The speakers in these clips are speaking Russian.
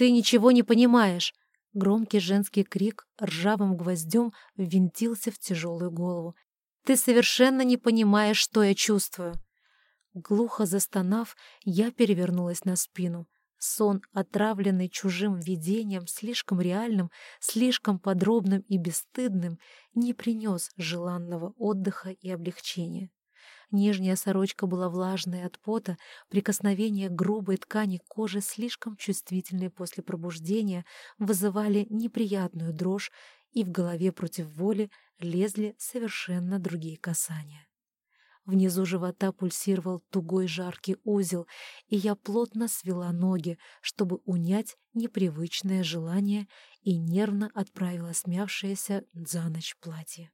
«Ты ничего не понимаешь!» Громкий женский крик ржавым гвоздем ввинтился в тяжелую голову. «Ты совершенно не понимаешь, что я чувствую!» Глухо застонав, я перевернулась на спину. Сон, отравленный чужим видением, слишком реальным, слишком подробным и бесстыдным, не принес желанного отдыха и облегчения. Нижняя сорочка была влажной от пота, прикосновения грубой ткани кожи, слишком чувствительные после пробуждения, вызывали неприятную дрожь, и в голове против воли лезли совершенно другие касания. Внизу живота пульсировал тугой жаркий узел, и я плотно свела ноги, чтобы унять непривычное желание и нервно отправила смявшееся за ночь платье.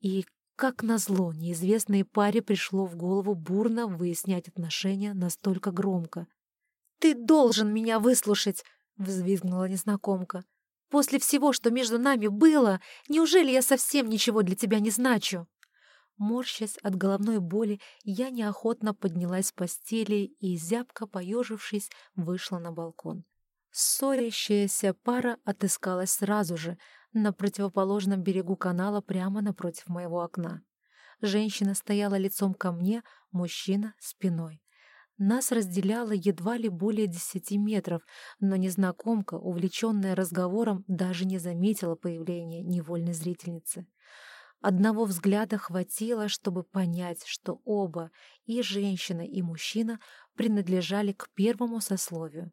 И, как назло, неизвестной паре пришло в голову бурно выяснять отношения настолько громко. «Ты должен меня выслушать!» — взвизгнула незнакомка. «После всего, что между нами было, неужели я совсем ничего для тебя не значу?» Морщась от головной боли, я неохотно поднялась с постели и, зябко поежившись, вышла на балкон. Ссорящаяся пара отыскалась сразу же, на противоположном берегу канала прямо напротив моего окна. Женщина стояла лицом ко мне, мужчина — спиной. Нас разделяло едва ли более десяти метров, но незнакомка, увлеченная разговором, даже не заметила появления невольной зрительницы. Одного взгляда хватило, чтобы понять, что оба, и женщина, и мужчина, принадлежали к первому сословию.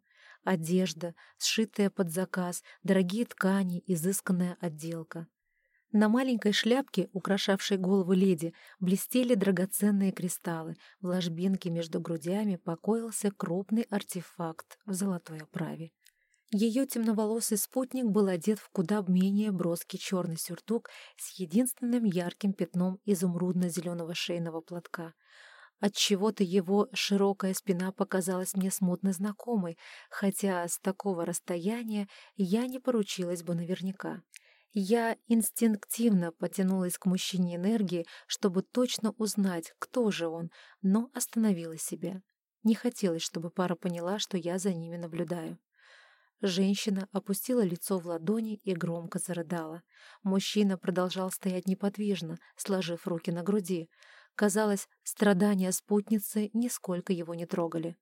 Одежда, сшитая под заказ, дорогие ткани, изысканная отделка. На маленькой шляпке, украшавшей голову леди, блестели драгоценные кристаллы. В ложбинке между грудями покоился крупный артефакт в золотой оправе. Ее темноволосый спутник был одет в куда менее броский черный сюртук с единственным ярким пятном изумрудно-зеленого шейного платка. Отчего-то его широкая спина показалась мне смутно знакомой, хотя с такого расстояния я не поручилась бы наверняка. Я инстинктивно потянулась к мужчине энергии, чтобы точно узнать, кто же он, но остановила себя. Не хотелось, чтобы пара поняла, что я за ними наблюдаю. Женщина опустила лицо в ладони и громко зарыдала. Мужчина продолжал стоять неподвижно, сложив руки на груди. Казалось, страдания спутницы нисколько его не трогали.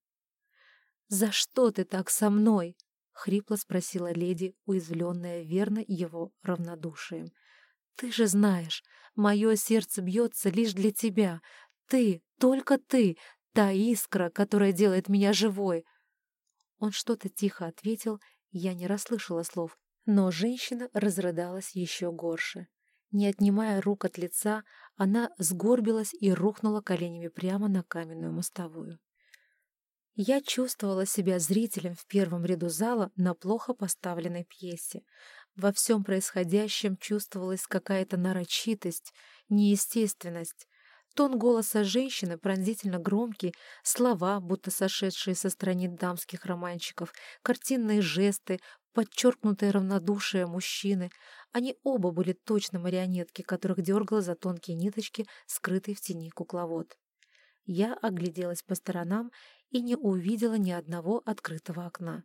«За что ты так со мной?» — хрипло спросила леди, уязвленная верно его равнодушием. «Ты же знаешь, мое сердце бьется лишь для тебя. Ты, только ты, та искра, которая делает меня живой. Он что-то тихо ответил, я не расслышала слов, но женщина разрыдалась еще горше. Не отнимая рук от лица, она сгорбилась и рухнула коленями прямо на каменную мостовую. Я чувствовала себя зрителем в первом ряду зала на плохо поставленной пьесе. Во всем происходящем чувствовалась какая-то нарочитость, неестественность, Тон голоса женщины пронзительно громкий, слова, будто сошедшие со страниц дамских романчиков, картинные жесты, подчеркнутое равнодушие мужчины. Они оба были точно марионетки, которых дергала за тонкие ниточки, скрытый в тени кукловод. Я огляделась по сторонам и не увидела ни одного открытого окна.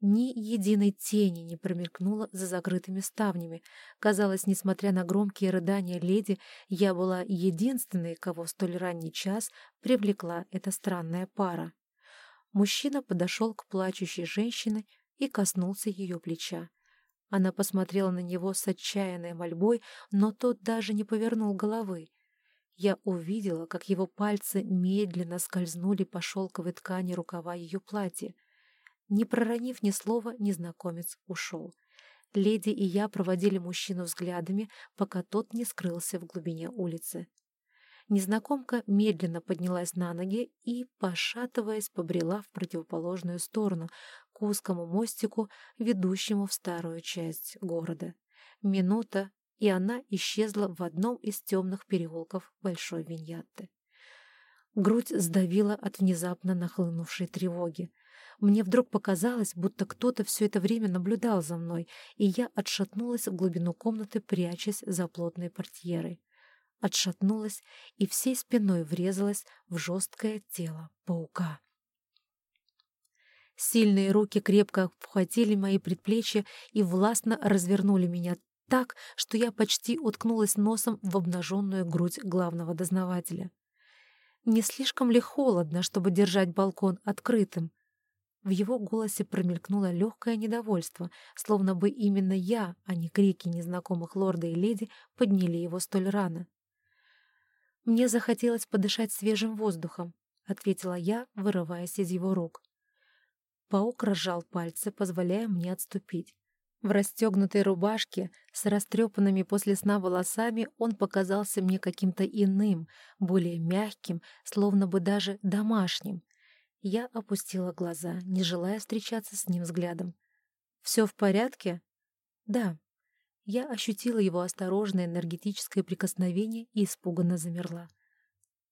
Ни единой тени не промелькнуло за закрытыми ставнями. Казалось, несмотря на громкие рыдания леди, я была единственной, кого в столь ранний час привлекла эта странная пара. Мужчина подошел к плачущей женщине и коснулся ее плеча. Она посмотрела на него с отчаянной мольбой, но тот даже не повернул головы. Я увидела, как его пальцы медленно скользнули по шелковой ткани рукава ее платья. Не проронив ни слова, незнакомец ушел. Леди и я проводили мужчину взглядами, пока тот не скрылся в глубине улицы. Незнакомка медленно поднялась на ноги и, пошатываясь, побрела в противоположную сторону, к узкому мостику, ведущему в старую часть города. Минута, и она исчезла в одном из темных переулков Большой Виньятты. Грудь сдавила от внезапно нахлынувшей тревоги. Мне вдруг показалось, будто кто-то все это время наблюдал за мной, и я отшатнулась в глубину комнаты, прячась за плотной портьерой. Отшатнулась и всей спиной врезалась в жесткое тело паука. Сильные руки крепко обхватили мои предплечья и властно развернули меня так, что я почти уткнулась носом в обнаженную грудь главного дознавателя. Не слишком ли холодно, чтобы держать балкон открытым? В его голосе промелькнуло легкое недовольство, словно бы именно я, а не крики незнакомых лорда и леди, подняли его столь рано. «Мне захотелось подышать свежим воздухом», — ответила я, вырываясь из его рук. Паук разжал пальцы, позволяя мне отступить. В расстегнутой рубашке с растрепанными после сна волосами он показался мне каким-то иным, более мягким, словно бы даже домашним. Я опустила глаза, не желая встречаться с ним взглядом. «Все в порядке?» «Да». Я ощутила его осторожное энергетическое прикосновение и испуганно замерла.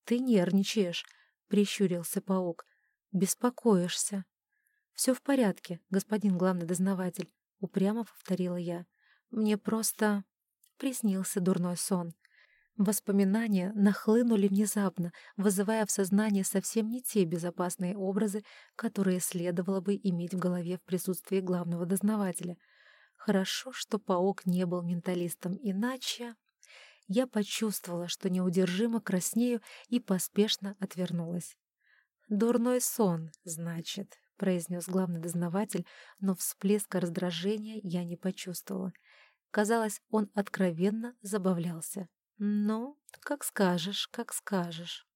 «Ты нервничаешь», — прищурился паук. «Беспокоишься». «Все в порядке, господин главный дознаватель», — упрямо повторила я. «Мне просто...» приснился дурной сон. Воспоминания нахлынули внезапно, вызывая в сознании совсем не те безопасные образы, которые следовало бы иметь в голове в присутствии главного дознавателя. Хорошо, что паук не был менталистом, иначе... Я почувствовала, что неудержимо краснею и поспешно отвернулась. «Дурной сон, значит», — произнес главный дознаватель, но всплеска раздражения я не почувствовала. Казалось, он откровенно забавлялся. «Ну, как скажешь, как скажешь».